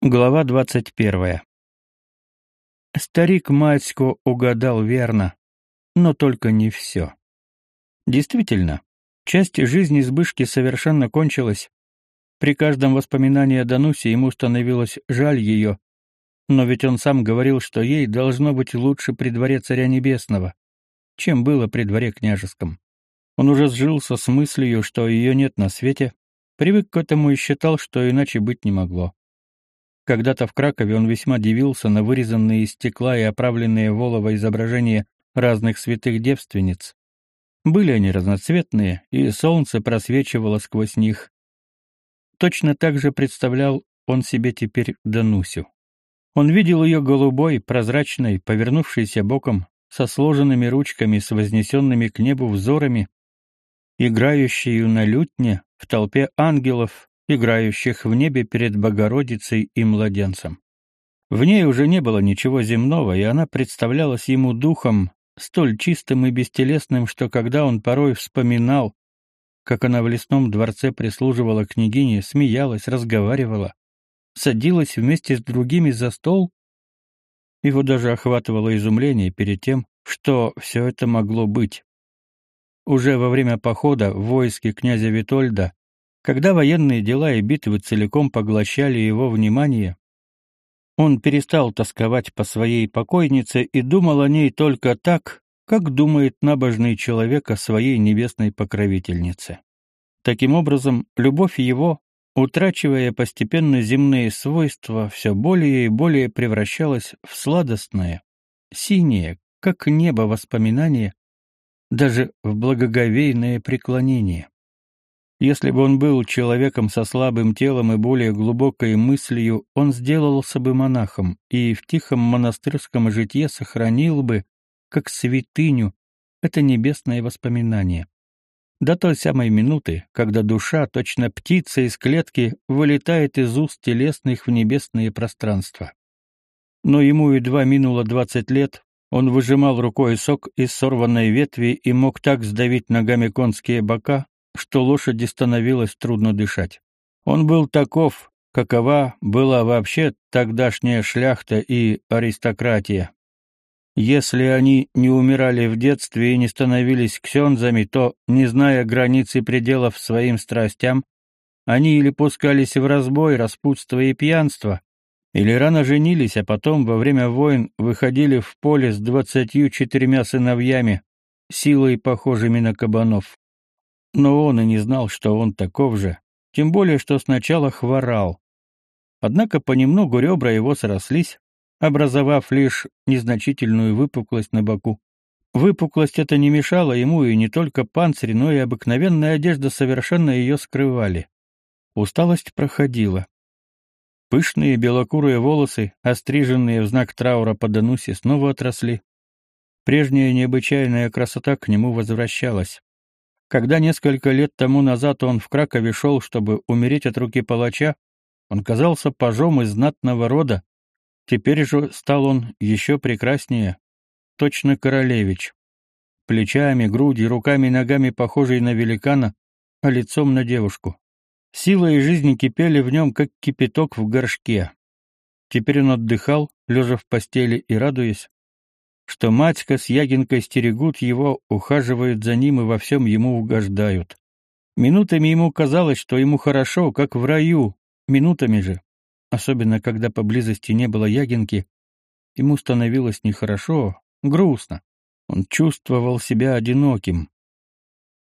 Глава двадцать первая. Старик Матько угадал верно, но только не все. Действительно, часть жизни Збышки совершенно кончилась. При каждом воспоминании о Данусе ему становилось жаль ее, но ведь он сам говорил, что ей должно быть лучше при дворе царя небесного, чем было при дворе княжеском. Он уже сжился с мыслью, что ее нет на свете, привык к этому и считал, что иначе быть не могло. Когда-то в Кракове он весьма дивился на вырезанные из стекла и оправленные волово изображения разных святых девственниц. Были они разноцветные, и солнце просвечивало сквозь них. Точно так же представлял он себе теперь Данусю. Он видел ее голубой, прозрачной, повернувшейся боком, со сложенными ручками, с вознесенными к небу взорами, играющую на лютне в толпе ангелов, играющих в небе перед Богородицей и младенцем. В ней уже не было ничего земного, и она представлялась ему духом, столь чистым и бестелесным, что когда он порой вспоминал, как она в лесном дворце прислуживала княгине, смеялась, разговаривала, садилась вместе с другими за стол, его даже охватывало изумление перед тем, что все это могло быть. Уже во время похода в войске князя Витольда когда военные дела и битвы целиком поглощали его внимание, он перестал тосковать по своей покойнице и думал о ней только так, как думает набожный человек о своей небесной покровительнице. Таким образом, любовь его, утрачивая постепенно земные свойства, все более и более превращалась в сладостное, синее, как небо воспоминание, даже в благоговейное преклонение. Если бы он был человеком со слабым телом и более глубокой мыслью, он сделался бы монахом и в тихом монастырском житье сохранил бы, как святыню, это небесное воспоминание. До той самой минуты, когда душа, точно птица из клетки, вылетает из уст телесных в небесные пространства. Но ему едва минуло двадцать лет, он выжимал рукой сок из сорванной ветви и мог так сдавить ногами конские бока, что лошади становилось трудно дышать. Он был таков, какова была вообще тогдашняя шляхта и аристократия. Если они не умирали в детстве и не становились ксензами, то, не зная границ и пределов своим страстям, они или пускались в разбой, распутство и пьянство, или рано женились, а потом во время войн выходили в поле с двадцатью четырьмя сыновьями, силой похожими на кабанов. Но он и не знал, что он таков же, тем более, что сначала хворал. Однако понемногу ребра его срослись, образовав лишь незначительную выпуклость на боку. Выпуклость эта не мешала ему, и не только панцирь, но и обыкновенная одежда совершенно ее скрывали. Усталость проходила. Пышные белокурые волосы, остриженные в знак траура по Данусе, снова отросли. Прежняя необычайная красота к нему возвращалась. Когда несколько лет тому назад он в Кракове шел, чтобы умереть от руки палача, он казался пажом из знатного рода. Теперь же стал он еще прекраснее, точно королевич. Плечами, грудью, руками и ногами похожий на великана, а лицом на девушку. Сила и жизнь кипели в нем, как кипяток в горшке. Теперь он отдыхал, лежа в постели и радуясь, что Матька с Ягинкой стерегут его, ухаживают за ним и во всем ему угождают. Минутами ему казалось, что ему хорошо, как в раю, минутами же, особенно когда поблизости не было Ягинки, ему становилось нехорошо, грустно. Он чувствовал себя одиноким.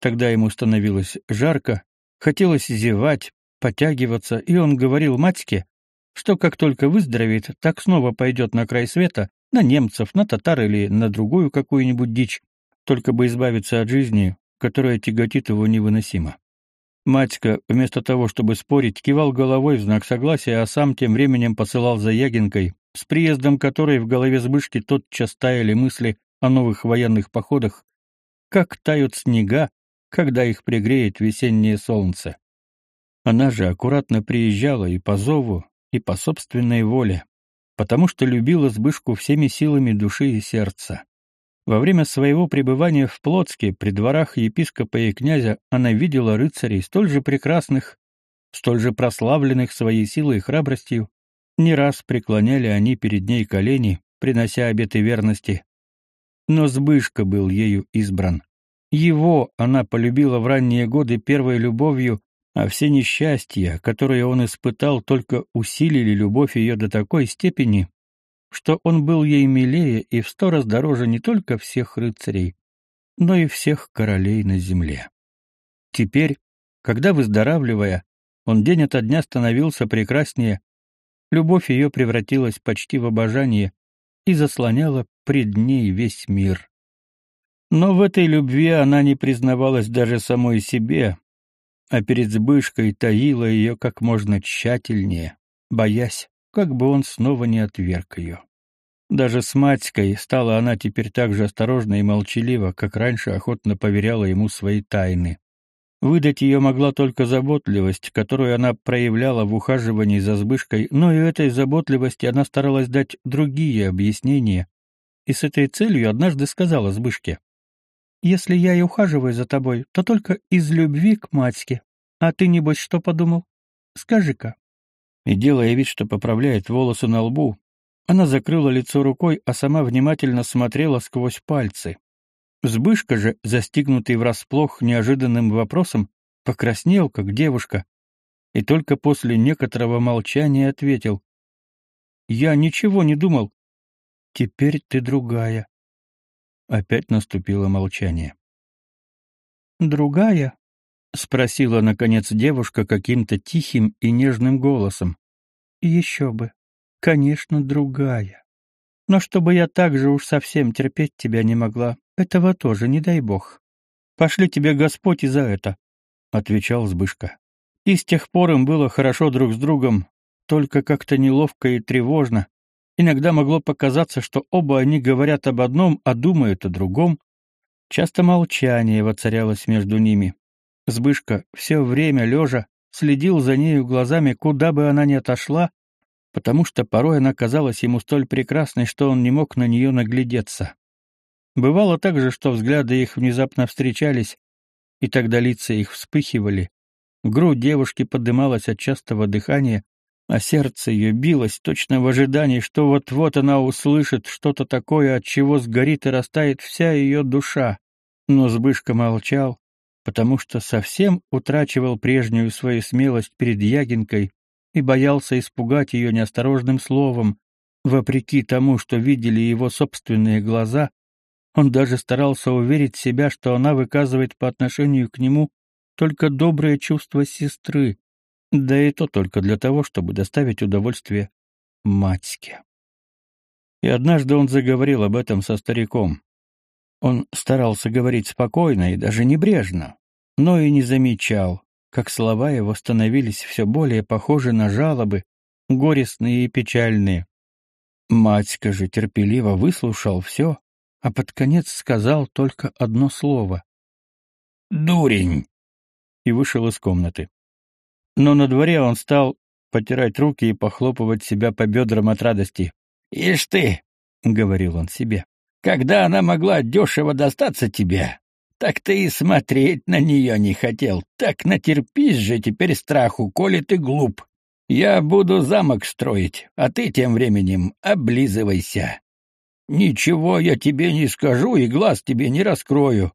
Тогда ему становилось жарко, хотелось зевать, потягиваться, и он говорил матьке, что как только выздоровеет, так снова пойдет на край света, на немцев, на татар или на другую какую-нибудь дичь, только бы избавиться от жизни, которая тяготит его невыносимо. Матька, вместо того, чтобы спорить, кивал головой в знак согласия, а сам тем временем посылал за Ягинкой, с приездом которой в голове Збышки тотчас таяли мысли о новых военных походах, как тают снега, когда их пригреет весеннее солнце. Она же аккуратно приезжала и по зову, и по собственной воле, потому что любила Збышку всеми силами души и сердца. Во время своего пребывания в Плотске при дворах епископа и князя она видела рыцарей столь же прекрасных, столь же прославленных своей силой и храбростью, Не раз преклоняли они перед ней колени, принося обеты верности. Но Збышка был ею избран. Его она полюбила в ранние годы первой любовью, а все несчастья, которые он испытал, только усилили любовь ее до такой степени, что он был ей милее и в сто раз дороже не только всех рыцарей, но и всех королей на земле. Теперь, когда, выздоравливая, он день ото дня становился прекраснее, любовь ее превратилась почти в обожание и заслоняла пред ней весь мир. Но в этой любви она не признавалась даже самой себе, а перед Збышкой таила ее как можно тщательнее, боясь, как бы он снова не отверг ее. Даже с Матькой стала она теперь так же осторожна и молчалива, как раньше охотно поверяла ему свои тайны. Выдать ее могла только заботливость, которую она проявляла в ухаживании за Збышкой, но и этой заботливости она старалась дать другие объяснения, и с этой целью однажды сказала Збышке, «Если я и ухаживаю за тобой, то только из любви к матьке. А ты, небось, что подумал? Скажи-ка». И делая вид, что поправляет волосы на лбу, она закрыла лицо рукой, а сама внимательно смотрела сквозь пальцы. Збышка же, застигнутый врасплох неожиданным вопросом, покраснел, как девушка, и только после некоторого молчания ответил. «Я ничего не думал. Теперь ты другая». Опять наступило молчание. «Другая?» — спросила, наконец, девушка каким-то тихим и нежным голосом. «Еще бы. Конечно, другая. Но чтобы я так же уж совсем терпеть тебя не могла, этого тоже не дай бог. Пошли тебе Господь и за это», — отвечал Збышка. И с тех пор им было хорошо друг с другом, только как-то неловко и тревожно. Иногда могло показаться, что оба они говорят об одном, а думают о другом. Часто молчание воцарялось между ними. Збышка все время лежа следил за нею глазами, куда бы она ни отошла, потому что порой она казалась ему столь прекрасной, что он не мог на нее наглядеться. Бывало также, что взгляды их внезапно встречались, и тогда лица их вспыхивали, грудь девушки подымалась от частого дыхания, а сердце ее билось точно в ожидании, что вот-вот она услышит что-то такое, от чего сгорит и растает вся ее душа. Но Збышка молчал, потому что совсем утрачивал прежнюю свою смелость перед Ягинкой и боялся испугать ее неосторожным словом. Вопреки тому, что видели его собственные глаза, он даже старался уверить себя, что она выказывает по отношению к нему только доброе чувство сестры, да и то только для того, чтобы доставить удовольствие матьке. И однажды он заговорил об этом со стариком. Он старался говорить спокойно и даже небрежно, но и не замечал, как слова его становились все более похожи на жалобы, горестные и печальные. Матька же терпеливо выслушал все, а под конец сказал только одно слово. «Дурень!» и вышел из комнаты. Но на дворе он стал потирать руки и похлопывать себя по бедрам от радости. «Ишь ты!» — говорил он себе. «Когда она могла дешево достаться тебе, так ты и смотреть на нее не хотел. Так натерпись же теперь страху, коли ты глуп. Я буду замок строить, а ты тем временем облизывайся. Ничего я тебе не скажу и глаз тебе не раскрою.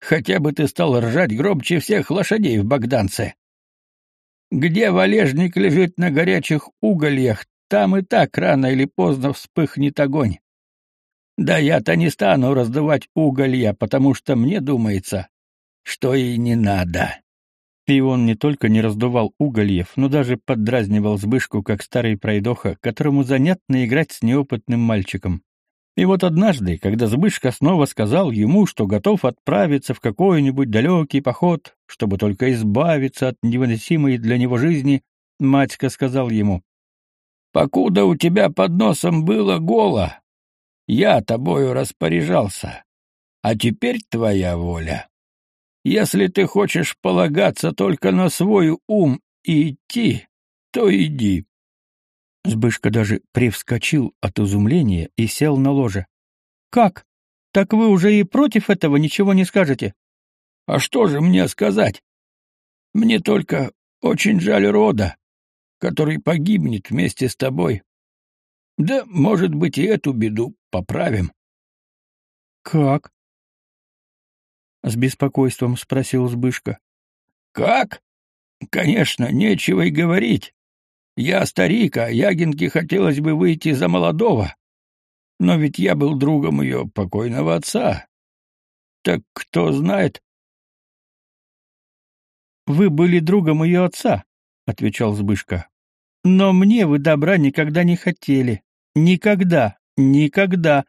Хотя бы ты стал ржать громче всех лошадей в Богданце. Где валежник лежит на горячих угольях, там и так рано или поздно вспыхнет огонь. Да я-то не стану раздувать уголья, потому что мне думается, что и не надо. И он не только не раздувал угольев, но даже поддразнивал Збышку, как старый пройдоха, которому занятно играть с неопытным мальчиком. И вот однажды, когда Збышка снова сказал ему, что готов отправиться в какой-нибудь далекий поход, чтобы только избавиться от невыносимой для него жизни, матька сказал ему, «Покуда у тебя под носом было голо, я тобою распоряжался, а теперь твоя воля. Если ты хочешь полагаться только на свой ум и идти, то иди. Сбышка даже привскочил от изумления и сел на ложе. Как? Так вы уже и против этого ничего не скажете? А что же мне сказать? Мне только очень жаль рода, который погибнет вместе с тобой, Да, может быть, и эту беду поправим. Как? С беспокойством спросил Збышка. Как? Конечно, нечего и говорить. Я старик, а Ягинке хотелось бы выйти за молодого. Но ведь я был другом ее покойного отца. Так кто знает? Вы были другом ее отца, отвечал Збышка. Но мне вы добра никогда не хотели. Никогда, никогда.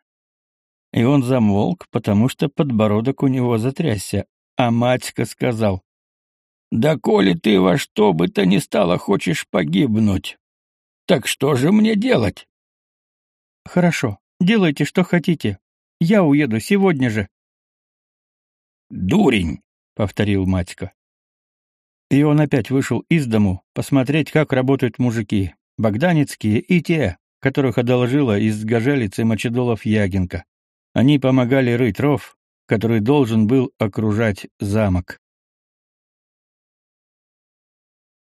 И он замолк, потому что подбородок у него затрясся, а матька сказал: "Да коли ты во что бы то ни стало хочешь погибнуть, так что же мне делать?" "Хорошо, делайте, что хотите. Я уеду сегодня же". "Дурень", повторил матька. И он опять вышел из дому посмотреть, как работают мужики, богданецкие и те, которых одолжила из Гажелицы Мочедолов Ягинка. Они помогали рыть ров, который должен был окружать замок.